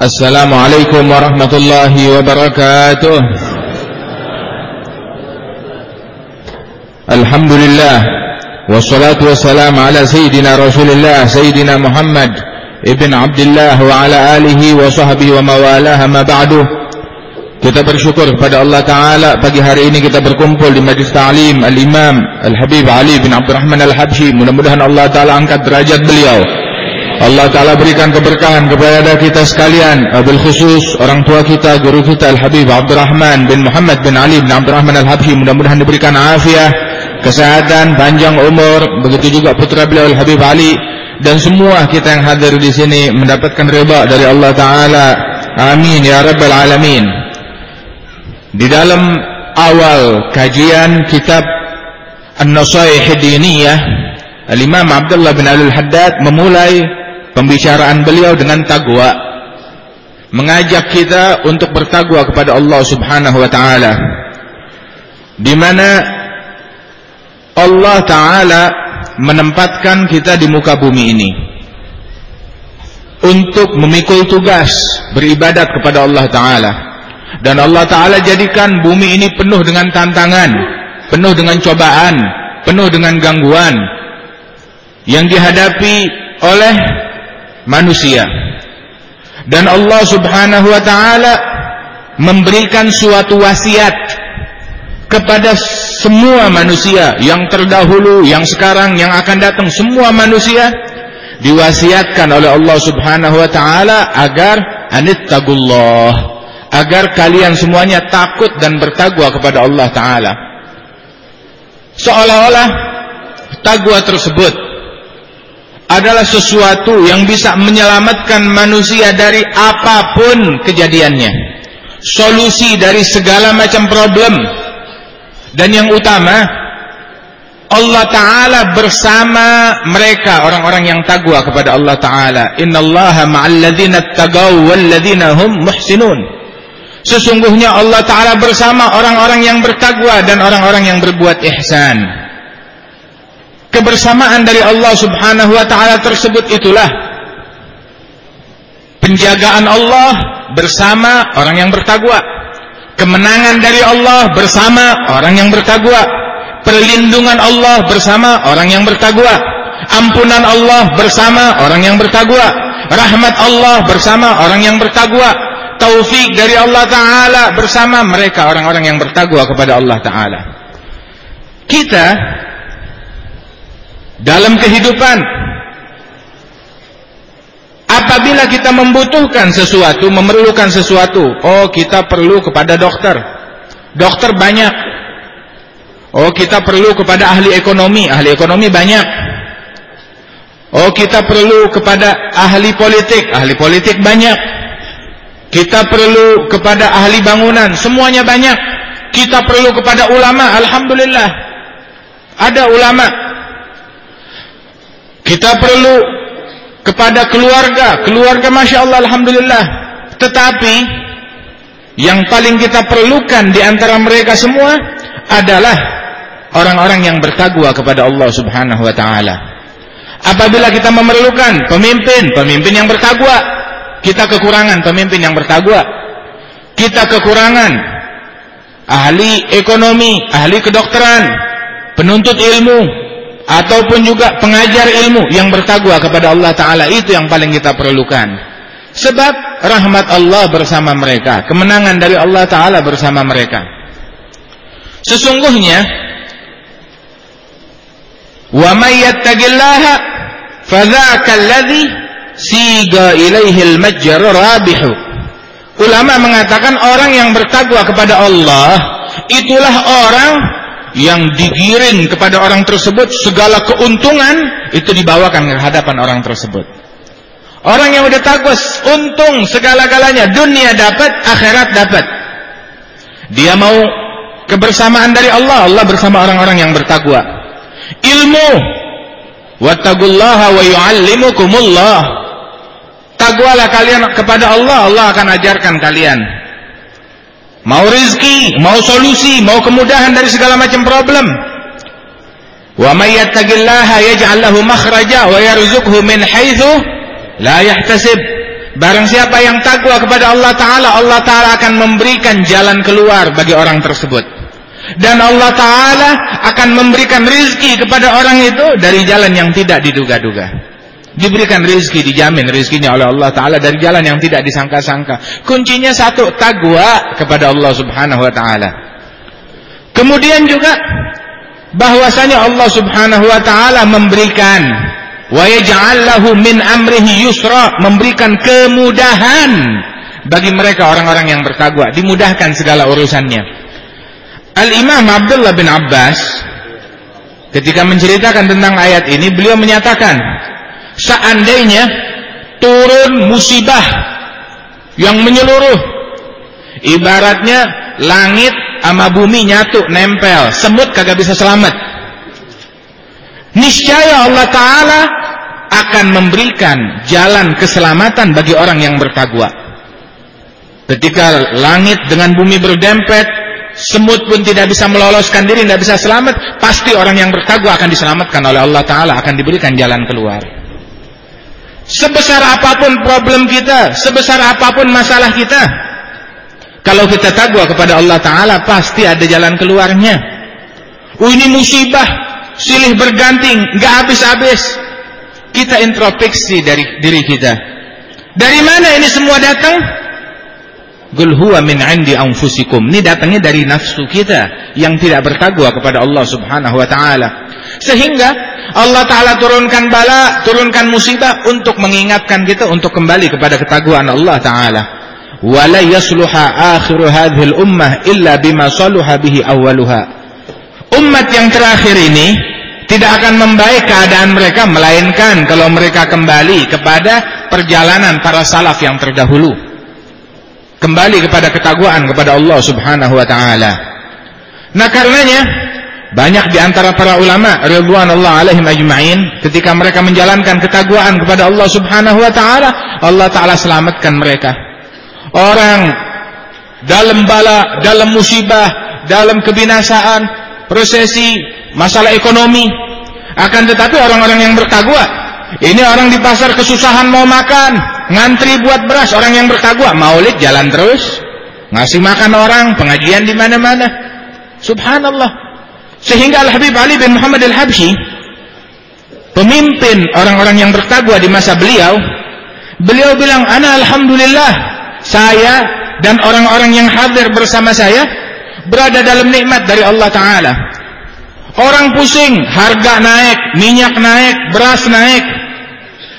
السلام عليكم ورحمة الله وبركاته الحمد لله والصلاة والسلام على سيدنا رسول الله سيدنا محمد ابن عبد الله وعلى آله وصحبه وموالاها ما بعده Kita bersyukur kepada Allah Ta'ala Pagi hari ini kita berkumpul di majlis ta'lim Al-Imam Al-Habib Ali bin Abdurrahman Al-Habshi Mudah-mudahan Allah Ta'ala angkat derajat beliau Allah Ta'ala berikan keberkahan kepada kita sekalian Abil khusus orang tua kita, guru kita Al-Habib Abdurrahman bin Muhammad bin Ali bin Abdurrahman Al-Habshi Mudah-mudahan diberikan afiah, kesehatan, panjang umur Begitu juga putra beliau Al-Habib Ali Dan semua kita yang hadir di sini mendapatkan riba dari Allah Ta'ala. Amin ya Rabbal Alamin. Di dalam awal kajian kitab An-Nasaih Diniyah Al-Imam Abdullah bin Alul Haddad memulai pembicaraan beliau dengan taqwa. Mengajak kita untuk bertakwa kepada Allah Subhanahu wa taala. Di mana Allah taala menempatkan kita di muka bumi ini. Untuk memikul tugas beribadat kepada Allah taala. Dan Allah Ta'ala jadikan bumi ini penuh dengan tantangan Penuh dengan cobaan Penuh dengan gangguan Yang dihadapi oleh manusia Dan Allah Subhanahu Wa Ta'ala Memberikan suatu wasiat Kepada semua manusia Yang terdahulu, yang sekarang, yang akan datang Semua manusia Diwasiatkan oleh Allah Subhanahu Wa Ta'ala Agar anittagullah agar kalian semuanya takut dan bertakwa kepada Allah taala. Seolah-olah takwa tersebut adalah sesuatu yang bisa menyelamatkan manusia dari apa pun kejadiannya. Solusi dari segala macam problem. Dan yang utama Allah Ta'ala bersama mereka orang-orang yang takwa kepada Allah Ta'ala. Inna allaha ma'alladzina tagaw walladzina hum muhsinun. Sesungguhnya Allah Ta'ala bersama orang-orang yang bertakwa dan orang-orang yang berbuat ihsan. Kebersamaan dari Allah Subhanahu wa Ta'ala tersebut itulah penjagaan Allah bersama orang yang bertakwa. Kemenangan dari Allah bersama orang yang bertakwa. Perlindungan Allah bersama orang yang bertakwa. Ampunan Allah bersama orang yang bertakwa. Rahmat Allah bersama orang yang bertakwa taufik dari Allah Ta'ala bersama mereka orang-orang yang bertakwa kepada Allah Ta'ala kita dalam kehidupan. Apabila kita membutuhkan sesuatu memerlukan sesuatu oh kita perlu kepada dokter. Dokter banyak. Oh kita perlu kepada ahli ekonomi. Ahli ekonomi banyak. Oh kita perlu kepada ahli politik. Ahli politik banyak. Kita perlu kepada ahli bangunan, semuanya banyak. Kita perlu kepada ulama, alhamdulillah. Ada ulama. Kita perlu kepada keluarga, keluarga Masya Allah, alhamdulillah. Tetapi yang paling kita perlukan di antara mereka semua adalah orang-orang yang bertakwa kepada Allah Subhanahu wa taala. Apabila kita memerlukan pemimpin, pemimpin yang bertakwa, kita kekurangan pemimpin yang bertakwa. Kita kekurangan ahli ekonomi, ahli kedokteran, penuntut ilmu ataupun juga pengajar ilmu yang bertakwa kepada Allah taala itu yang paling kita perlukan. Sebab rahmat Allah bersama mereka, kemenangan dari Allah taala bersama mereka. Sesungguhnya may yattaqillaha fadzaka alladhi siga ilaihil majjar rabihu ulama mengatakan orang yang bertakwa kepada Allah itulah orang yang digiring kepada orang tersebut segala keuntungan itu dibawakan ke hadapan orang tersebut. Orang yang udah takwa untung segala-galanya dunia dapat akhirat dapat. Dia mau kebersamaan dari Allah Allah bersama orang-orang yang bertakwa. Ilmu. Wattaqullaha wa yuallimukumullah. Takwalah kalian kepada Allah, Allah akan ajarkan kalian. Mau rizki, mau solusi, mau kemudahan dari segala macam problem. Wa may yattaqillaha yaj'al lahu makhraja wa yarzuqhu min haitsu la yahtasib. Barang siapa yang takwa kepada Allah Ta'ala, Allah Ta'ala akan memberikan jalan keluar bagi orang tersebut. Dan Allah Ta'ala akan memberikan rizki kepada orang itu dari jalan yang tidak diduga-duga. Diberikan rizki, dijamin rizkinya oleh Allah Ta'ala dari jalan yang tidak disangka-sangka. Kuncinya satu, takwa kepada Allah Subhanahu Wa Ta'ala. Kemudian juga, bahwasanya Allah Subhanahu Wa Ta'ala memberikan wa yaj'al min amrihi yusra memberikan kemudahan bagi mereka orang-orang yang bertakwa dimudahkan segala urusannya Al-Imam Abdullah bin Abbas ketika menceritakan tentang ayat ini beliau menyatakan seandainya turun musibah yang menyeluruh ibaratnya langit sama bumi nyatu nempel semut kagak bisa selamat niscaya Allah Ta'ala akan memberikan jalan keselamatan bagi orang yang bertakwa. Ketika langit dengan bumi berdempet, semut pun tidak bisa meloloskan diri, tidak bisa selamat, pasti orang yang bertakwa akan diselamatkan oleh Allah Ta'ala, akan diberikan jalan keluar. Sebesar apa pun problem kita, sebesar apa pun masalah kita, kalau kita takwa kepada Allah Ta'ala, pasti ada jalan keluarnya. Oh ini musibah, silih berganting, nggak habis-habis. Kita introspeksi dari diri kita. Dari mana ini semua datang? Qul huwa min 'indi anfusikum. Ini datangnya dari nafsu kita yang tidak bertakwa kepada Allah Subhanahu wa taala. Sehingga Allah taala turunkan bala, turunkan musibah untuk mengingatkan kita untuk kembali kepada ketakwaan Allah taala. Wala yasluha akhiru hadhil ummah illa bima saluha bihi awwaluha. Umat yang terakhir ini tidak akan membaik keadaan mereka melainkan kalau mereka kembali kepada perjalanan para salaf yang terdahulu. Kembali kepada ketakwaan kepada Allah Subhanahu wa taala. Nah karenanya banyak di antara para ulama ridwanullah alaihim ajma'in ketika mereka menjalankan ketakwaan kepada Allah Subhanahu wa taala Allah taala selamatkan mereka orang dalam bala dalam musibah dalam kebinasaan prosesi, masalah ekonomi. Akan tetapi orang-orang yang bertakwa, ini orang di pasar kesusahan mau makan, ngantri buat beras, orang yang bertakwa, maulid jalan terus, ngasih makan orang, pengajian di mana-mana. Subhanallah. Sehingga Al-Habib Ali bin Muhammad Al-Habsyi, pemimpin orang-orang yang bertakwa di masa beliau, beliau bilang, "Ana alhamdulillah, saya dan orang-orang yang hadir bersama saya berada dalam nikmat dari Allah Ta'ala. Orang pusing, harga naik, minyak naik, beras naik.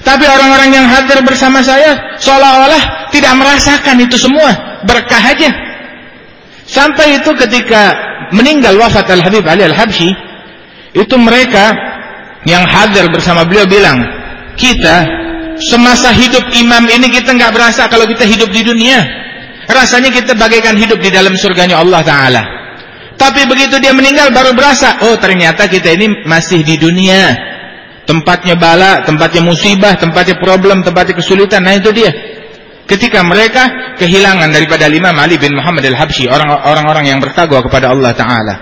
Tapi orang-orang yang hadir bersama saya seolah-olah tidak merasakan itu semua. Berkah aja. Sampai itu ketika meninggal wafat Al-Habib Ali Al-Habsyi, itu mereka yang hadir bersama beliau bilang, kita semasa hidup imam ini kita nggak berasa kalau kita hidup di dunia. Rasanya kita bagaikan hidup di dalam surganya Allah Ta'ala. Tapi begitu dia meninggal baru berasa, oh ternyata kita ini masih di dunia. Tempatnya bala, tempatnya musibah, tempatnya problem, tempatnya kesulitan. Nah itu dia. Ketika mereka kehilangan daripada Imam Ali bin Muhammad al-Habsyi, orang-orang yang bertakwa kepada Allah Ta'ala.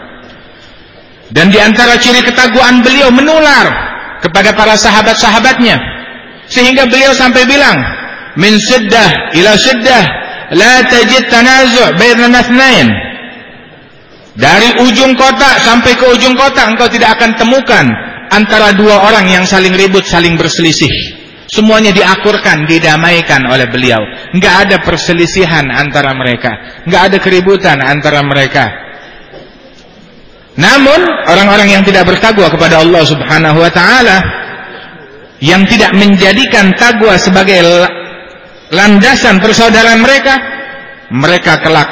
Dan di antara ciri ketakwaan beliau menular kepada para sahabat-sahabatnya. Sehingga beliau sampai bilang, min siddah ila siddah la tajid tanazu' baina nathnain dari ujung kota sampai ke ujung kota engkau tidak akan temukan antara dua orang yang saling ribut saling berselisih semuanya diakurkan didamaikan oleh beliau. Enggak ada perselisihan antara mereka. Enggak ada keributan antara mereka. Namun orang-orang yang tidak bertakwa kepada Allah Subhanahu wa taala yang tidak menjadikan takwa sebagai landasan persaudaraan mereka, mereka kelak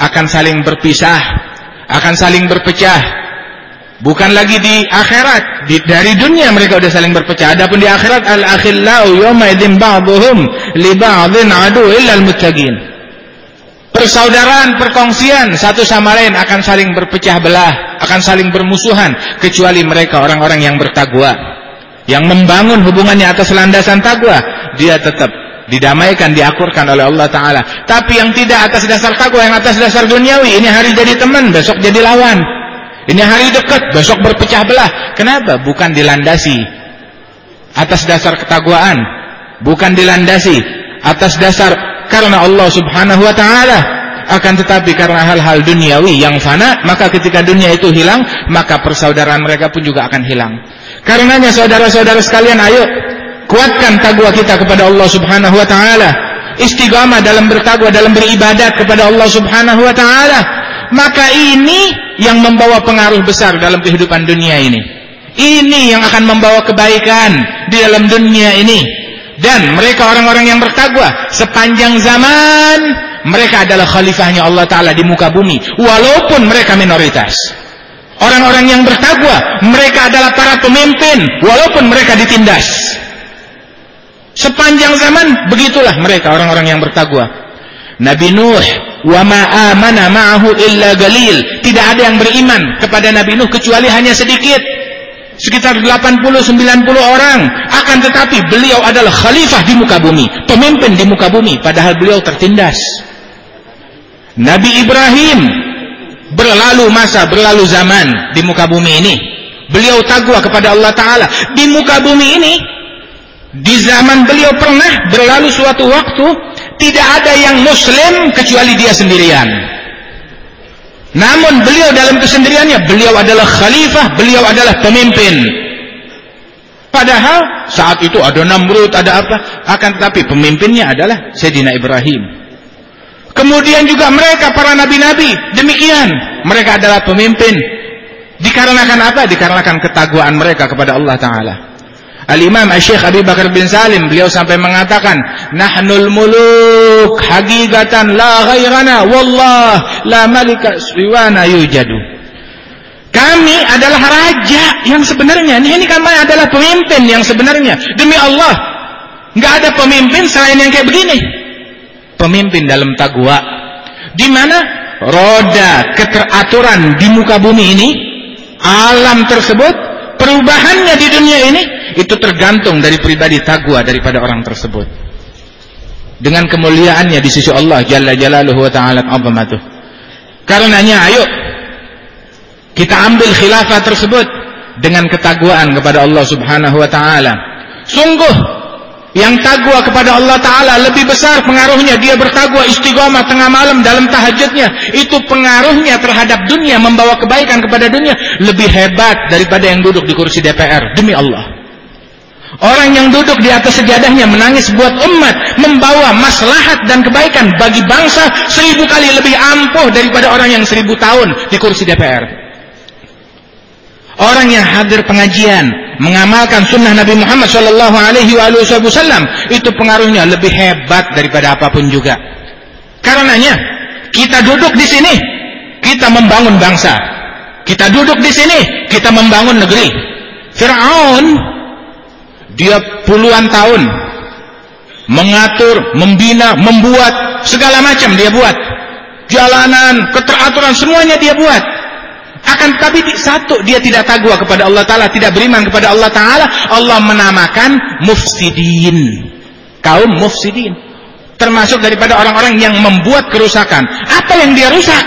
akan saling berpisah, akan saling berpecah. Bukan lagi di akhirat, di, dari dunia mereka sudah saling berpecah. Adapun di akhirat al-akhillau yawma idzin ba'dhum li ba'dhin adu illa al-muttaqin. Persaudaraan, perkongsian satu sama lain akan saling berpecah belah, akan saling bermusuhan kecuali mereka orang-orang yang bertakwa. Yang membangun hubungannya atas landasan takwa, dia tetap didamaikan, diakurkan oleh Allah Ta'ala. Tapi yang tidak atas dasar takwa, yang atas dasar duniawi, ini hari jadi teman, besok jadi lawan. Ini hari dekat, besok berpecah belah. Kenapa? Bukan dilandasi atas dasar ketakwaan, bukan dilandasi atas dasar karena Allah Subhanahu wa taala. Akan tetapi karena hal-hal duniawi yang fana maka ketika dunia itu hilang maka persaudaraan mereka pun juga akan hilang. Karenanya saudara-saudara sekalian ayo kuatkan takwa kita kepada Allah Subhanahu wa taala. Istiqamah dalam bertakwa dalam beribadat kepada Allah Subhanahu wa taala maka ini yang membawa pengaruh besar dalam kehidupan dunia ini. Ini yang akan membawa kebaikan di dalam dunia ini. Dan mereka orang-orang yang bertakwa sepanjang zaman mereka adalah khalifahnya Allah Ta'ala di muka bumi walaupun mereka minoritas. Orang-orang yang bertakwa mereka adalah para pemimpin walaupun mereka ditindas. Sepanjang zaman begitulah mereka orang-orang yang bertakwa. Nabi Nuh wa ma'ahu illa galil tidak ada yang beriman kepada Nabi Nuh kecuali hanya sedikit sekitar 80-90 orang akan tetapi beliau adalah khalifah di muka bumi pemimpin di muka bumi padahal beliau tertindas Nabi Ibrahim berlalu masa, berlalu zaman di muka bumi ini. Beliau takwa kepada Allah Ta'ala. Di muka bumi ini, di zaman beliau pernah berlalu suatu waktu, tidak ada yang muslim kecuali dia sendirian. Namun beliau dalam kesendiriannya, beliau adalah khalifah, beliau adalah pemimpin. Padahal saat itu ada Namrud, ada apa, akan tetapi pemimpinnya adalah Sayyidina Ibrahim. Kemudian juga mereka para nabi-nabi demikian. Mereka adalah pemimpin. Dikarenakan apa? Dikarenakan ketakwaan mereka kepada Allah Taala. Al-Imam Syekh Abi Bakar bin Salim beliau sampai mengatakan, "Nahnul muluk hakikatan la ghairana wallah la malika siwana yujadu." Kami adalah raja yang sebenarnya. Ini, ini kami adalah pemimpin yang sebenarnya. Demi Allah, nggak ada pemimpin selain yang kayak begini pemimpin dalam takwa di mana roda keteraturan di muka bumi ini alam tersebut perubahannya di dunia ini itu tergantung dari pribadi takwa daripada orang tersebut. Dengan kemuliaannya di sisi Allah jalla jalaluhu wa ta'ala azamatuh karenanya ayo kita ambil khilafah tersebut dengan ketakwaan kepada Allah Subhanahu wa taala. Sungguh yang takwa kepada Allah Ta'ala lebih besar pengaruhnya. Dia bertakwa istiqomah tengah malam dalam tahajudnya. Itu pengaruhnya terhadap dunia membawa kebaikan kepada dunia. Lebih hebat daripada yang duduk di kursi DPR demi Allah orang yang duduk di atas sejadahnya menangis buat umat membawa maslahat dan kebaikan bagi bangsa seribu kali lebih ampuh daripada orang yang seribu tahun di kursi DPR orang yang hadir pengajian mengamalkan sunnah Nabi Muhammad Shallallahu Alaihi Wasallam itu pengaruhnya lebih hebat daripada apa pun juga. Karenanya kita duduk di sini kita membangun bangsa. Kita duduk di sini kita membangun negeri. Fir'aun dia puluhan tahun mengatur, membina, membuat segala macam dia buat. Jalanan, keteraturan semuanya dia buat akan tetapi satu dia tidak takwa kepada Allah Taala, tidak beriman kepada Allah Taala. Allah menamakan mufsidin, kaum mufsidin, termasuk daripada orang-orang yang membuat kerusakan. Apa yang dia rusak?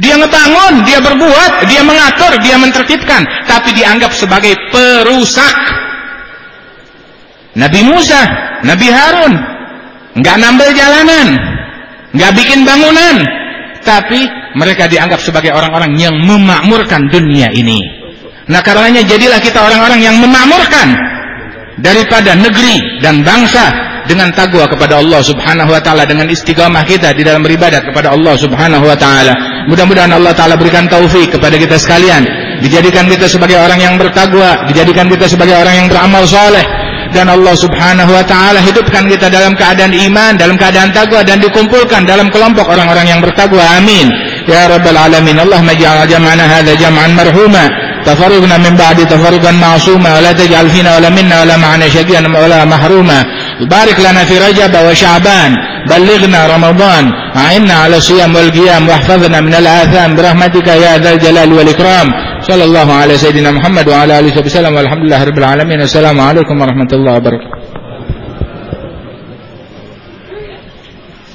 Dia ngebangun, dia berbuat, dia mengatur, dia mentertibkan, tapi dianggap sebagai perusak. Nabi Musa, Nabi Harun, nggak nambah jalanan, nggak bikin bangunan, tapi mereka dianggap sebagai orang-orang yang memakmurkan dunia ini. Nah karenanya jadilah kita orang-orang yang memakmurkan daripada negeri dan bangsa dengan takwa kepada Allah Subhanahu wa taala dengan istiqamah kita di dalam beribadat kepada Allah Subhanahu wa taala. Mudah-mudahan Allah taala berikan taufik kepada kita sekalian, dijadikan kita sebagai orang yang bertakwa, dijadikan kita sebagai orang yang beramal soleh dan Allah Subhanahu wa taala hidupkan kita dalam keadaan iman, dalam keadaan takwa dan dikumpulkan dalam kelompok orang-orang yang bertakwa. Amin. Ya rabbal alamin. Allahumma ij'al jam'ana hadza jam'an marhuma. تفرقنا من بعد تفرقا معصوما ولا تجعل فينا ولا منا ولا معنا شقيا ولا محروما بارك لنا في رجب وشعبان بلغنا رمضان أعنا على الصيام والقيام واحفظنا من الآثام برحمتك يا ذا الجلال والإكرام صلى الله على سيدنا محمد وعلى آله وسلم والحمد لله رب العالمين. السلام عليكم ورحمة الله وبركاته.